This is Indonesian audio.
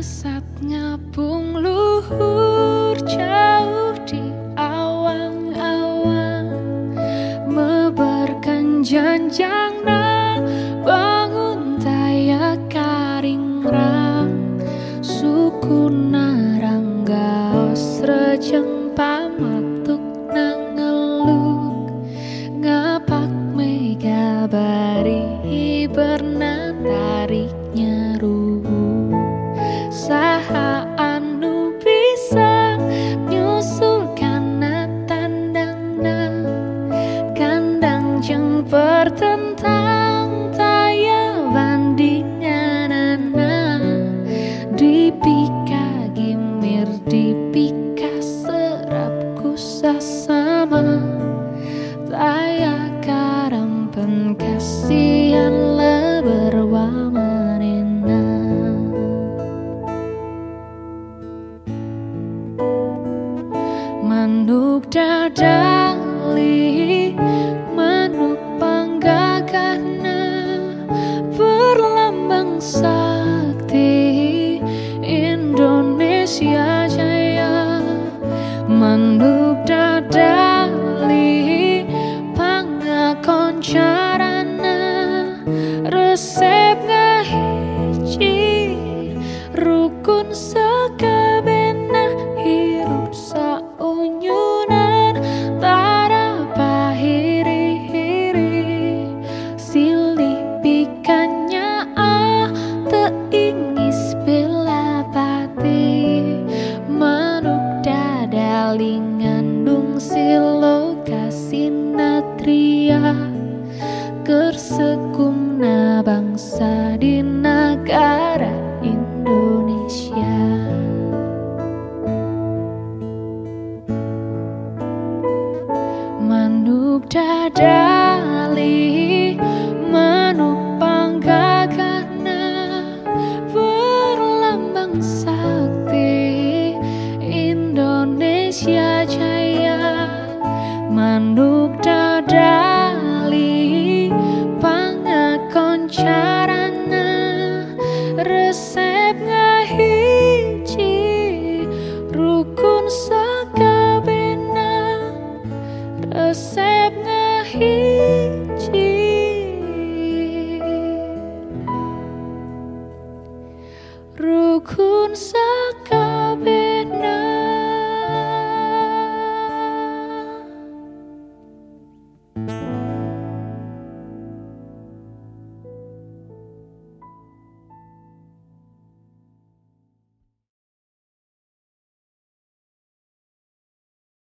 melesat ngapung luhur jauh di awang-awang. Mebarkan janjang na bangun daya karing rang suku naranggaos rejeng pamatuk nangeluk ngapak megabari hibernatari kita sama. Taya karang pengkasihan leberwamanena Manuk dadali night. Mukta Dali. himself.